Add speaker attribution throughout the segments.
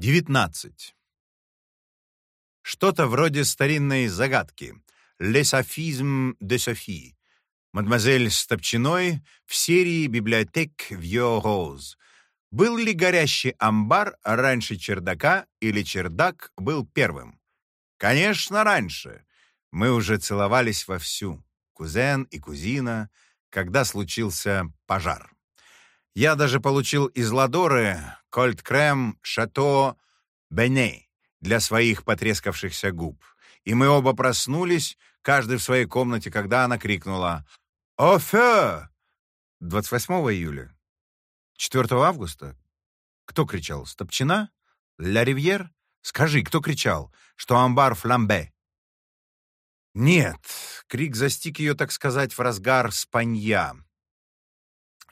Speaker 1: 19. Что-то вроде старинной загадки «Le sophisme de Sophie» мадемуазель Стопчиной в серии «Библиотек Вьё Роуз». Был ли горящий амбар раньше чердака или чердак был первым? Конечно, раньше. Мы уже целовались вовсю, кузен и кузина, когда случился пожар. Я даже получил из Ладоры кольт-крем «Шато Бене» для своих потрескавшихся губ. И мы оба проснулись, каждый в своей комнате, когда она крикнула «Офе!» 28 июля. 4 августа? Кто кричал? Стопчина? Ля Ривьер? Скажи, кто кричал, что амбар фламбе? Нет, крик застиг ее, так сказать, в разгар спанья.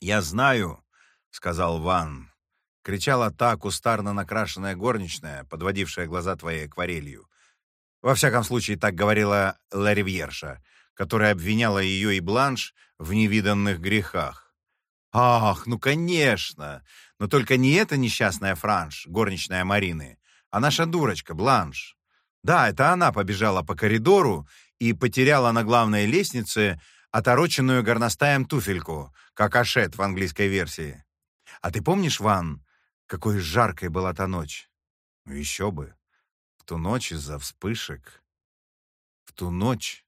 Speaker 1: Я знаю, — сказал Ван. Кричала та кустарно накрашенная горничная, подводившая глаза твоей акварелью. Во всяком случае, так говорила Ларивьерша, которая обвиняла ее и Бланш в невиданных грехах. «Ах, ну конечно! Но только не эта несчастная Франш, горничная Марины, а наша дурочка Бланш. Да, это она побежала по коридору и потеряла на главной лестнице отороченную горностаем туфельку, как ашет в английской версии. А ты помнишь, Ван, какой жаркой была та ночь? Ну, еще бы. В ту ночь из-за вспышек. В ту ночь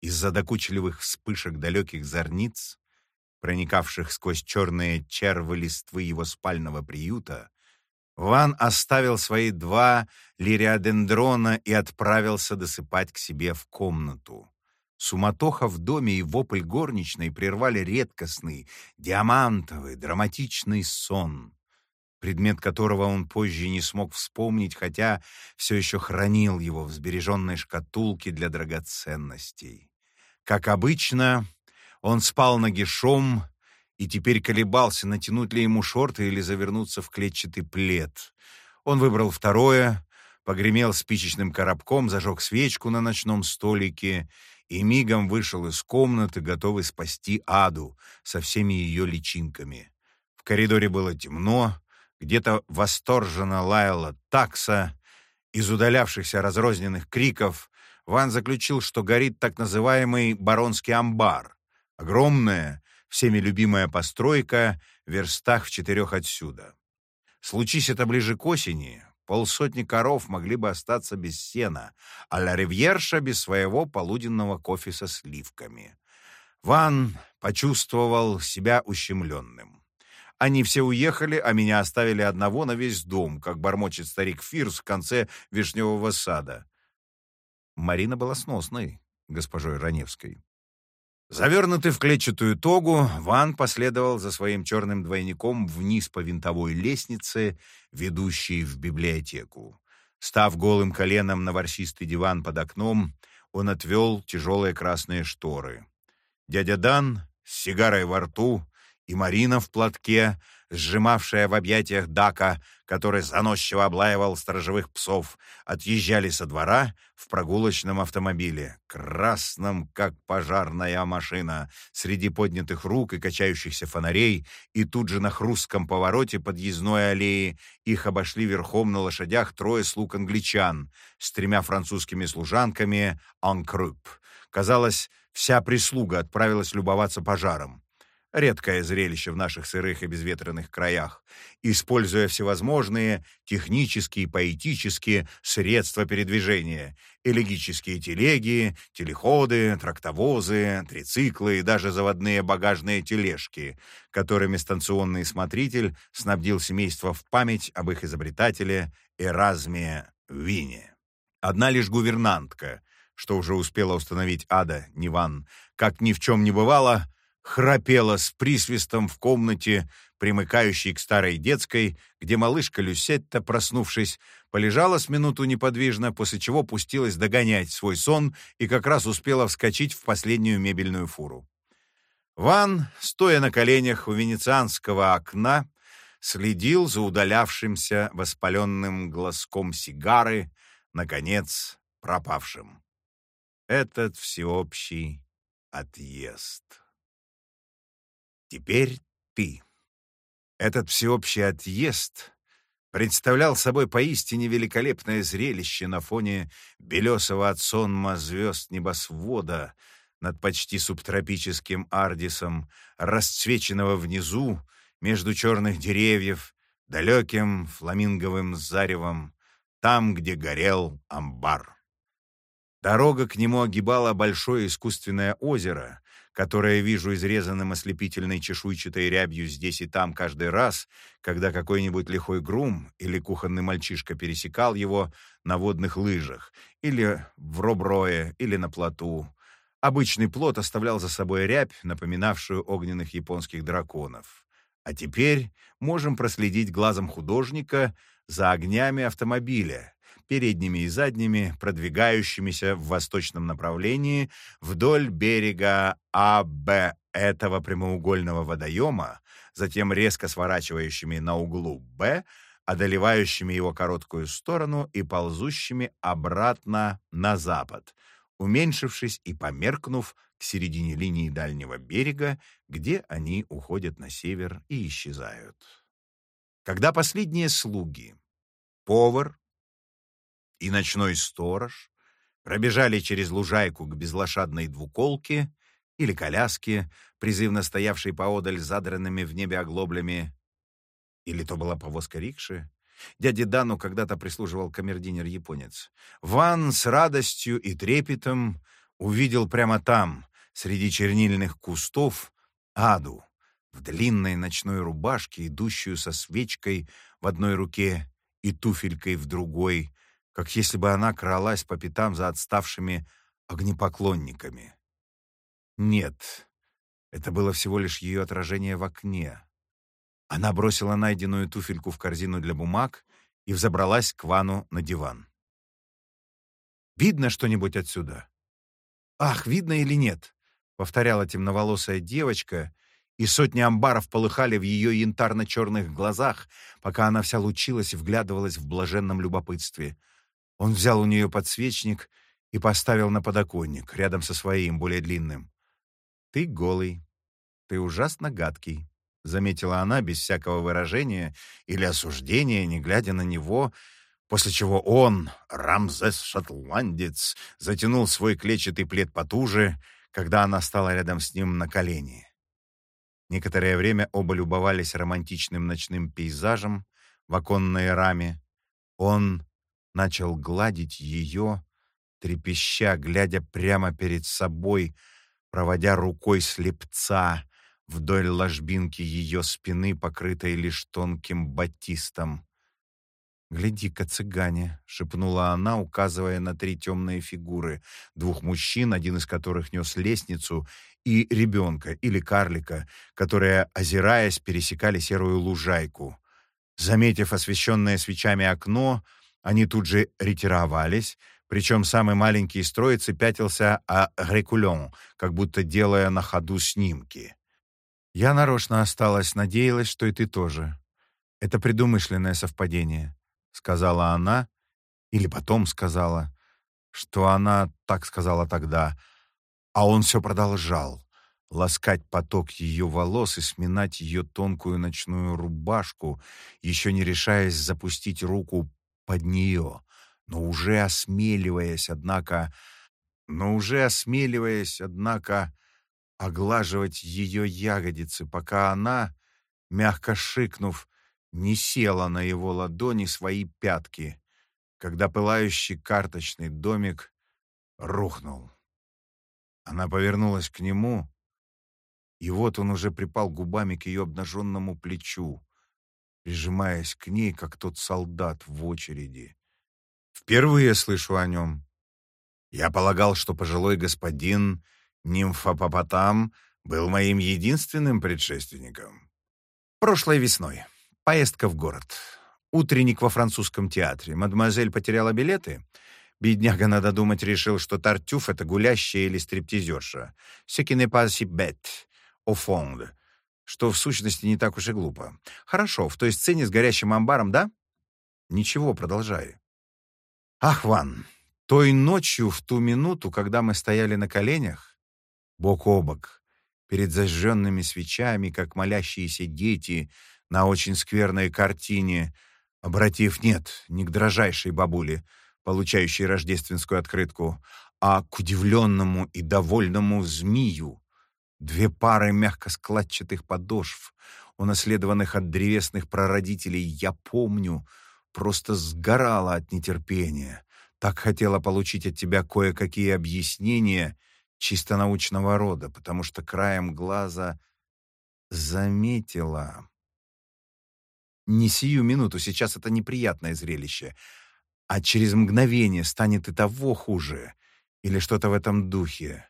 Speaker 1: из-за докучливых вспышек далеких зорниц, проникавших сквозь черные червы листвы его спального приюта, Ван оставил свои два лириодендрона и отправился досыпать к себе в комнату. Суматоха в доме и вопль горничной прервали редкостный, диамантовый, драматичный сон, предмет которого он позже не смог вспомнить, хотя все еще хранил его в сбереженной шкатулке для драгоценностей. Как обычно, он спал нагишом и теперь колебался, натянуть ли ему шорты или завернуться в клетчатый плед. Он выбрал второе, погремел спичечным коробком, зажег свечку на ночном столике и мигом вышел из комнаты, готовый спасти Аду со всеми ее личинками. В коридоре было темно, где-то восторженно лаяла такса. Из удалявшихся разрозненных криков Ван заключил, что горит так называемый баронский амбар. Огромная, всеми любимая постройка в верстах в четырех отсюда. Случись это ближе к осени, Полсотни коров могли бы остаться без сена, а Ла Ривьерша без своего полуденного кофе со сливками. Ван почувствовал себя ущемленным. Они все уехали, а меня оставили одного на весь дом, как бормочет старик Фирс в конце вишневого сада. Марина была сносной, госпожой Раневской. Завернутый в клетчатую тогу, Ван последовал за своим черным двойником вниз по винтовой лестнице, ведущей в библиотеку. Став голым коленом на ворсистый диван под окном, он отвел тяжелые красные шторы. Дядя Дан с сигарой во рту и Марина в платке сжимавшая в объятиях Дака, который заносчиво облаивал сторожевых псов, отъезжали со двора в прогулочном автомобиле, красном, как пожарная машина, среди поднятых рук и качающихся фонарей, и тут же на хрустком повороте подъездной аллеи их обошли верхом на лошадях трое слуг англичан с тремя французскими служанками «Анкрюп». Казалось, вся прислуга отправилась любоваться пожаром. Редкое зрелище в наших сырых и безветренных краях. Используя всевозможные технические и поэтические средства передвижения, элегические телеги, телеходы, трактовозы, трициклы и даже заводные багажные тележки, которыми станционный смотритель снабдил семейство в память об их изобретателе Эразме Вине. Одна лишь гувернантка, что уже успела установить Ада Ниван, как ни в чем не бывало, храпела с присвистом в комнате, примыкающей к старой детской, где малышка Люсетта, проснувшись, полежала с минуту неподвижно, после чего пустилась догонять свой сон и как раз успела вскочить в последнюю мебельную фуру. Ван, стоя на коленях у венецианского окна, следил за удалявшимся воспаленным глазком сигары, наконец, пропавшим. Этот всеобщий отъезд. Теперь ты. Этот всеобщий отъезд представлял собой поистине великолепное зрелище на фоне белесого от сонма звезд небосвода над почти субтропическим Ардисом, расцвеченного внизу между черных деревьев, далеким фламинговым заревом, там, где горел амбар. Дорога к нему огибала большое искусственное озеро, которое вижу изрезанным ослепительной чешуйчатой рябью здесь и там каждый раз, когда какой-нибудь лихой грум или кухонный мальчишка пересекал его на водных лыжах, или в роброе, или на плоту. Обычный плот оставлял за собой рябь, напоминавшую огненных японских драконов. А теперь можем проследить глазом художника за огнями автомобиля, передними и задними, продвигающимися в восточном направлении вдоль берега АБ этого прямоугольного водоема, затем резко сворачивающими на углу Б, одолевающими его короткую сторону и ползущими обратно на запад, уменьшившись и померкнув к середине линии дальнего берега, где они уходят на север и исчезают. Когда последние слуги, повар, и ночной сторож пробежали через лужайку к безлошадной двуколке или коляске, призывно стоявшей поодаль задранными в небе оглоблями. Или то была повозка рикши. Дяде Дану когда-то прислуживал камердинер-японец. Ван с радостью и трепетом увидел прямо там, среди чернильных кустов, Аду в длинной ночной рубашке, идущую со свечкой в одной руке и туфелькой в другой, как если бы она кралась по пятам за отставшими огнепоклонниками. Нет, это было всего лишь ее отражение в окне. Она бросила найденную туфельку в корзину для бумаг и взобралась к Вану на диван. «Видно что-нибудь отсюда?» «Ах, видно или нет?» — повторяла темноволосая девочка, и сотни амбаров полыхали в ее янтарно-черных глазах, пока она вся лучилась и вглядывалась в блаженном любопытстве — он взял у нее подсвечник и поставил на подоконник, рядом со своим, более длинным. «Ты голый. Ты ужасно гадкий», — заметила она без всякого выражения или осуждения, не глядя на него, после чего он, Рамзес-шотландец, затянул свой клетчатый плед потуже, когда она стала рядом с ним на колени. Некоторое время оба любовались романтичным ночным пейзажем в оконной раме. Он начал гладить ее, трепеща, глядя прямо перед собой, проводя рукой слепца вдоль ложбинки ее спины, покрытой лишь тонким батистом. «Гляди-ка, цыгане!» — шепнула она, указывая на три темные фигуры, двух мужчин, один из которых нес лестницу, и ребенка или карлика, которые, озираясь, пересекали серую лужайку. Заметив освещенное свечами окно, они тут же ретировались, причем самый маленький из троицы пятился а рекулен, как будто делая на ходу снимки. Я нарочно осталась, надеялась, что и ты тоже. Это предумышленное совпадение, сказала она, или потом сказала, что она так сказала тогда, а он все продолжал ласкать поток ее волос и сминать ее тонкую ночную рубашку, еще не решаясь запустить руку под нее, но уже осмеливаясь, однако, но уже осмеливаясь, однако, оглаживать ее ягодицы, пока она, мягко шикнув, не села на его ладони свои пятки, когда пылающий карточный домик рухнул. Она повернулась к нему, и вот он уже припал губами к ее обнаженному плечу, прижимаясь к ней, как тот солдат в очереди. «Впервые слышу о нем. Я полагал, что пожилой господин Нимфопопотам был моим единственным предшественником. Прошлой весной. Поездка в город. Утренник во французском театре. Мадемуазель потеряла билеты. Бедняга, надо думать, решил, что Тартюф — это гулящая или стриптизерша. «Ce qui n'est pas si bête, au fond» что в сущности не так уж и глупо. Хорошо, в той сцене с горящим амбаром, да? Ничего, продолжай. Ах, Ван, той ночью, в ту минуту, когда мы стояли на коленях, бок о бок, перед зажженными свечами, как молящиеся дети на очень скверной картине обратив нет, не к дрожайшей бабуле, получающей рождественскую открытку, а к удивленному и довольному змею. Две пары мягко складчатых подошв, унаследованных от древесных прародителей, я помню, просто сгорала от нетерпения. Так хотела получить от тебя кое-какие объяснения чисто научного рода, потому что краем глаза заметила. Не сию минуту, сейчас это неприятное зрелище, а через мгновение станет и того хуже, или что-то в этом духе.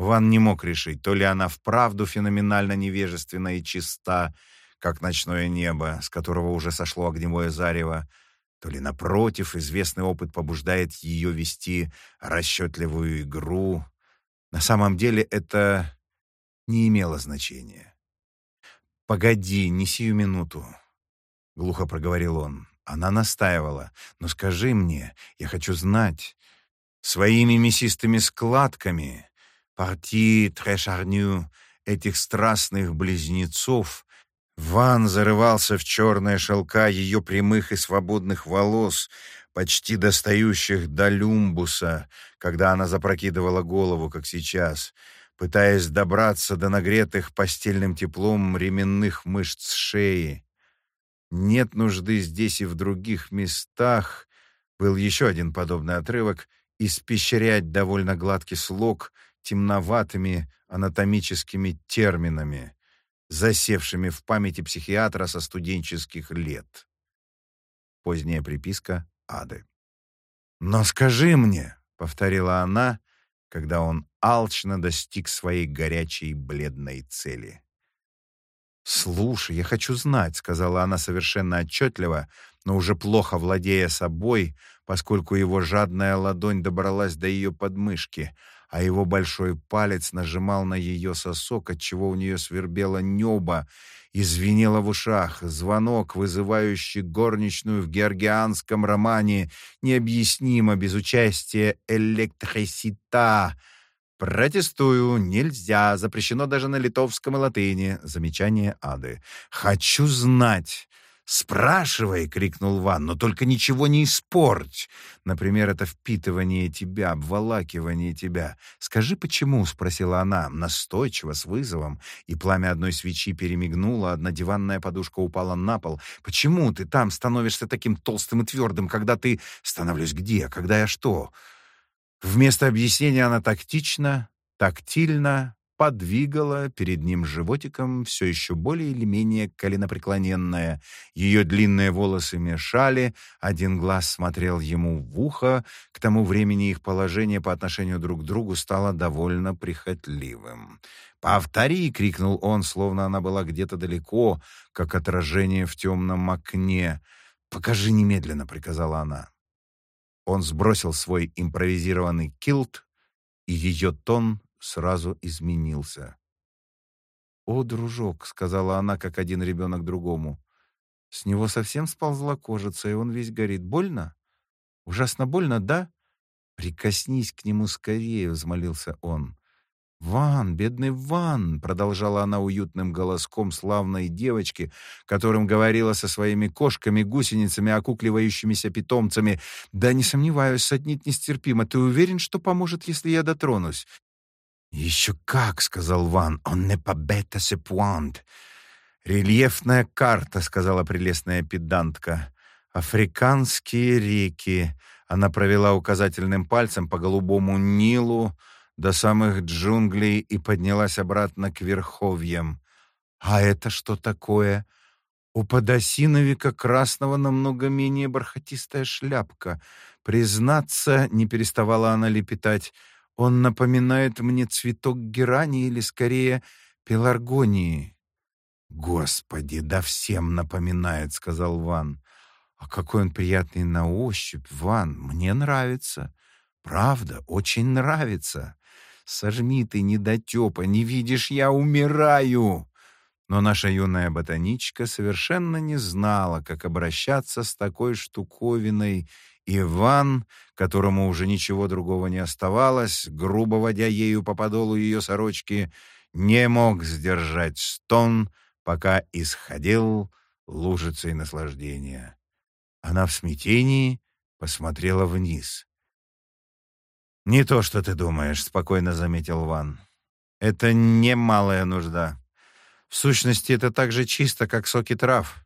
Speaker 1: Ван не мог решить, то ли она вправду феноменально невежественна и чиста, как ночное небо, с которого уже сошло огневое зарево, то ли, напротив, известный опыт побуждает ее вести расчетливую игру. На самом деле это не имело значения. «Погоди, не сию минуту», — глухо проговорил он. Она настаивала. «Но скажи мне, я хочу знать, своими мясистыми складками...» Парти Трешарню этих страстных близнецов Ван зарывался в черные шелка ее прямых и свободных волос, почти достающих до люмбуса, когда она запрокидывала голову, как сейчас, пытаясь добраться до нагретых постельным теплом ременных мышц шеи. Нет нужды здесь и в других местах, был еще один подобный отрывок, испещрять довольно гладкий слог — темноватыми анатомическими терминами, засевшими в памяти психиатра со студенческих лет. Поздняя приписка Ады. «Но скажи мне», — повторила она, когда он алчно достиг своей горячей бледной цели. «Слушай, я хочу знать», — сказала она совершенно отчетливо, но уже плохо владея собой, поскольку его жадная ладонь добралась до ее подмышки — а его большой палец нажимал на ее сосок, отчего у нее свербело небо и звенело в ушах. Звонок, вызывающий горничную в георгианском романе, необъяснимо без участия электрисита. «Протестую, нельзя, запрещено даже на литовском и латыни». Замечание Ады. «Хочу знать». «Спрашивай!» — крикнул Ван, — «но только ничего не испорть. Например, это впитывание тебя, обволакивание тебя. Скажи, почему?» — спросила она, настойчиво, с вызовом, и пламя одной свечи перемигнуло, одна диванная подушка упала на пол. «Почему ты там становишься таким толстым и твердым, когда ты...» «Становлюсь где? Когда я что?» Вместо объяснения она тактично, тактильно, подвигала перед ним животиком, все еще более или менее коленопреклоненная. Ее длинные волосы мешали, один глаз смотрел ему в ухо. К тому времени их положение по отношению друг к другу стало довольно прихотливым. «Повтори!» — крикнул он, словно она была где-то далеко, как отражение в темном окне. «Покажи немедленно!» — приказала она. Он сбросил свой импровизированный килт, и ее тон сразу изменился. «О, дружок», — сказала она, как один ребенок другому, — «с него совсем сползла кожица, и он весь горит. Больно? Ужасно больно, да? Прикоснись к нему скорее», — взмолился он. «Ван, бедный Ван!» — продолжала она уютным голоском славной девочки, которым говорила со своими кошками, гусеницами, окукливающимися питомцами. «Да не сомневаюсь, саднит нестерпимо. Ты уверен, что поможет, если я дотронусь? «Еще как!» — сказал Ван. «Он не побета се пуант!» «Рельефная карта», — сказала прелестная педантка. «Африканские реки». Она провела указательным пальцем по голубому Нилу до самых джунглей и поднялась обратно к верховьям. «А это что такое?» У подосиновика красного намного менее бархатистая шляпка. Признаться, не переставала она лепетать, он напоминает мне цветок герани или, скорее, пеларгонии. «Господи, да всем напоминает», — сказал Ван. «А какой он приятный на ощупь, Ван, мне нравится. Правда, очень нравится. Сожми ты, недотепа, не видишь, я умираю!» Но наша юная ботаничка совершенно не знала, как обращаться с такой штуковиной Иван, которому уже ничего другого не оставалось, грубо водя ею по подолу ее сорочки, не мог сдержать стон, пока исходил лужицей наслаждения. Она в смятении посмотрела вниз. «Не то, что ты думаешь», — спокойно заметил Ван. «Это не малая нужда. В сущности, это так же чисто, как соки трав.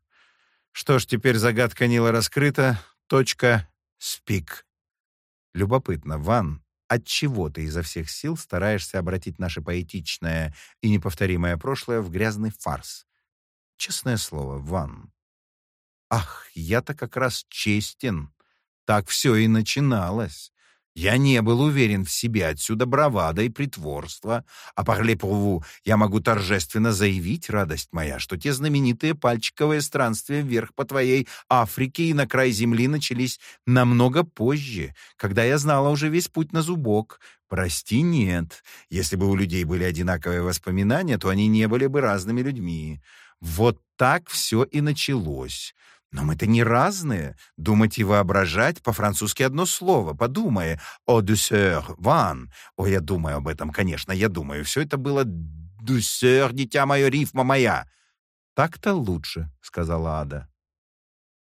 Speaker 1: Что ж, теперь загадка Нила раскрыта. Точка. Спик». Любопытно, Ван, от чего ты изо всех сил стараешься обратить наше поэтичное и неповторимое прошлое в грязный фарс? Честное слово, Ван. Ах, я-то как раз честен. Так все и начиналось. Я не был уверен в себе, отсюда бравада и притворство. А парле pour я могу торжественно заявить, радость моя, что те знаменитые пальчиковые странствия вверх по твоей Африке и на край земли начались намного позже, когда я знала уже весь путь на зубок. Прости, нет. Если бы у людей были одинаковые воспоминания, то они не были бы разными людьми. Вот так все и началось. Но мы-то не разные. Думать и воображать по-французски одно слово. Подумай. «О, дюсер, ван». О, я думаю об этом, конечно, я думаю. Все это было «дюсер, дитя мое, рифма моя». «Так-то лучше», — сказала Ада.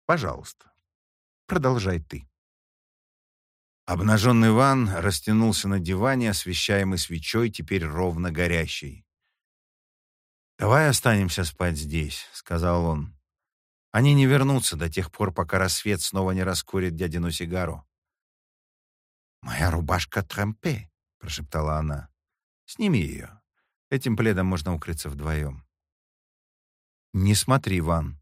Speaker 1: «Пожалуйста, продолжай ты». Обнаженный Ван растянулся на диване, освещаемый свечой, теперь ровно горящей. «Давай останемся спать здесь», — сказал он. Они не вернутся до тех пор, пока рассвет снова не раскурит дядину сигару. «Моя рубашка трампе», — прошептала она. «Сними ее. Этим пледом можно укрыться вдвоем». «Не смотри, Ван».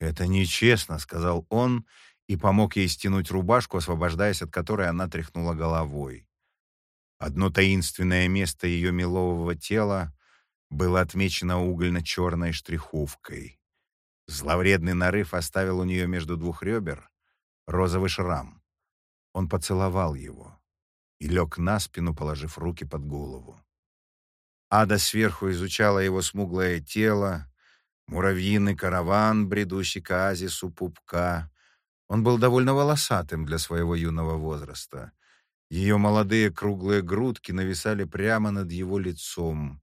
Speaker 1: «Это нечестно», — сказал он и помог ей стянуть рубашку, освобождаясь от которой она тряхнула головой. Одно таинственное место ее мелового тела было отмечено угольно-черной штриховкой. Зловредный нарыв оставил у нее между двух ребер розовый шрам. Он поцеловал его и лег на спину, положив руки под голову. Ада сверху изучала его смуглое тело, муравьиный караван, бредущий к оазису пупка. Он был довольно волосатым для своего юного возраста. Ее молодые круглые грудки нависали прямо над его лицом.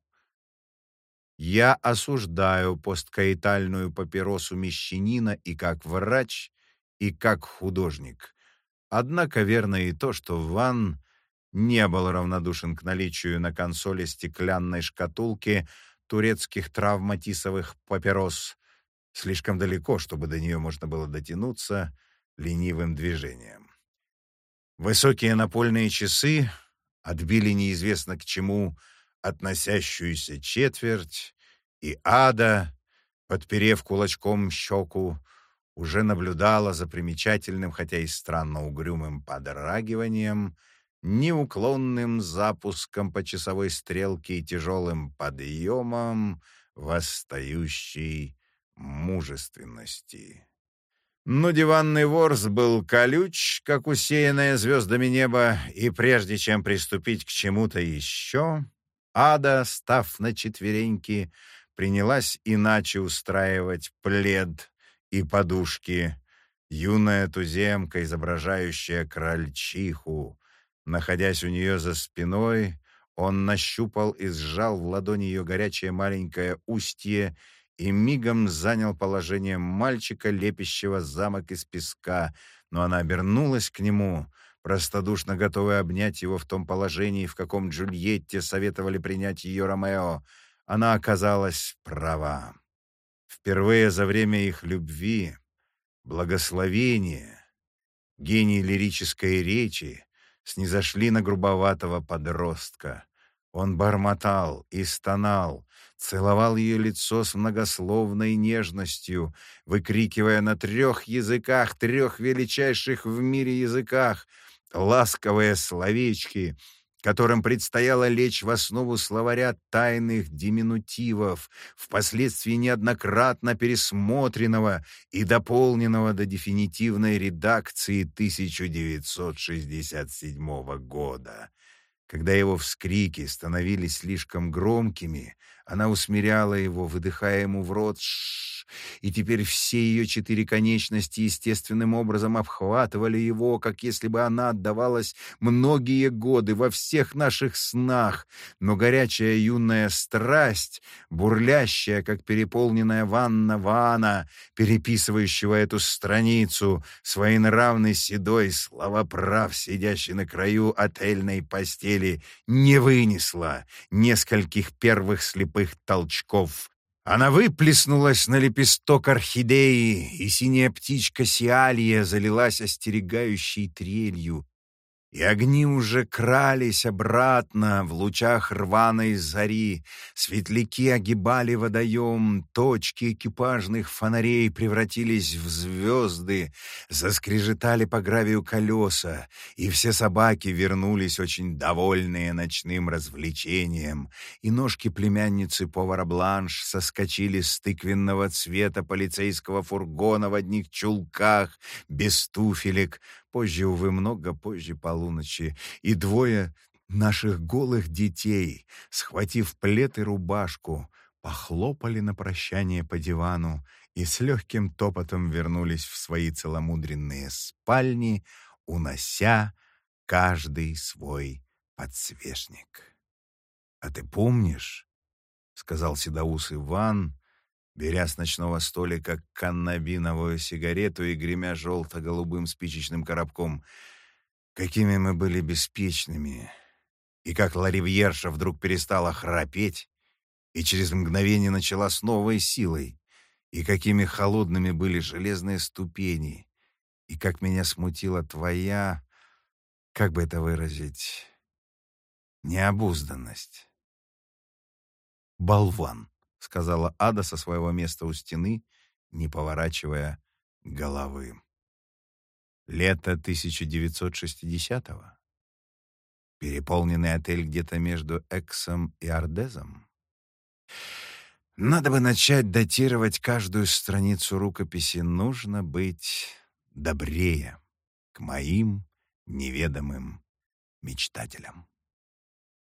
Speaker 1: Я осуждаю посткаитальную папиросу мещанина и как врач, и как художник. Однако верно и то, что Ван не был равнодушен к наличию на консоли стеклянной шкатулки турецких травматисовых папирос слишком далеко, чтобы до нее можно было дотянуться ленивым движением. Высокие напольные часы отбили неизвестно к чему относящуюся четверть, и ада, подперев кулачком щеку, уже наблюдала за примечательным, хотя и странно угрюмым подрагиванием, неуклонным запуском по часовой стрелке и тяжелым подъемом восстающей мужественности. Но диванный ворс был колюч, как усеянное звездами небо, и прежде чем приступить к чему-то еще, Ада, став на четвереньки, принялась иначе устраивать плед и подушки. Юная туземка, изображающая крольчиху, находясь у нее за спиной, он нащупал и сжал в ладони ее горячее маленькое устье и мигом занял положение мальчика, лепящего замок из песка, но она обернулась к нему — простодушно готовая обнять его в том положении, в каком Джульетте советовали принять ее Ромео, она оказалась права. Впервые за время их любви, благословения, гений лирической речи снизошли на грубоватого подростка. Он бормотал и стонал, целовал ее лицо с многословной нежностью, выкрикивая на трех языках, трех величайших в мире языках — ласковые словечки, которым предстояло лечь в основу словаря тайных диминутивов, впоследствии неоднократно пересмотренного и дополненного до дефинитивной редакции 1967 года. Когда его вскрики становились слишком громкими, она усмиряла его, выдыхая ему в рот «Ш и теперь все ее четыре конечности естественным образом обхватывали его, как если бы она отдавалась многие годы во всех наших снах, но горячая юная страсть, бурлящая, как переполненная ванна вана, переписывающего эту страницу, своенравный седой словоправ, сидящий на краю отельной постели, не вынесла нескольких первых слепых толчков она выплеснулась на лепесток орхидеи, и синяя птичка Сиалия залилась остерегающей трелью, и огни уже крались обратно в лучах рваной зари. Светляки огибали водоем, точки экипажных фонарей превратились в звезды, заскрежетали по гравию колеса, и все собаки вернулись очень довольные ночным развлечением, и ножки племянницы повара Бланш соскочили с тыквенного цвета полицейского фургона в одних чулках, без туфелек, позже, увы, много позже полуночи, и двое наших голых детей, схватив плед и рубашку, похлопали на прощание по дивану и с легким топотом вернулись в свои целомудренные спальни, унося каждый свой подсвечник. «А ты помнишь?» — сказал седоус Иван, беря с ночного столика каннабиновую сигарету и гремя желто-голубым спичечным коробком. Какими мы были беспечными! И как Ларивьерша вдруг перестала храпеть, и через мгновение начала с новой силой, и какими холодными были железные ступени, и как меня смутила твоя, как бы это выразить, необузданность. Болван. — сказала Ада со своего места у стены, не поворачивая головы. Лето 1960-го. Переполненный отель где-то между Эксом и Ардезом. Надо бы начать датировать каждую страницу рукописи. Нужно быть добрее к моим неведомым мечтателям.